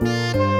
Música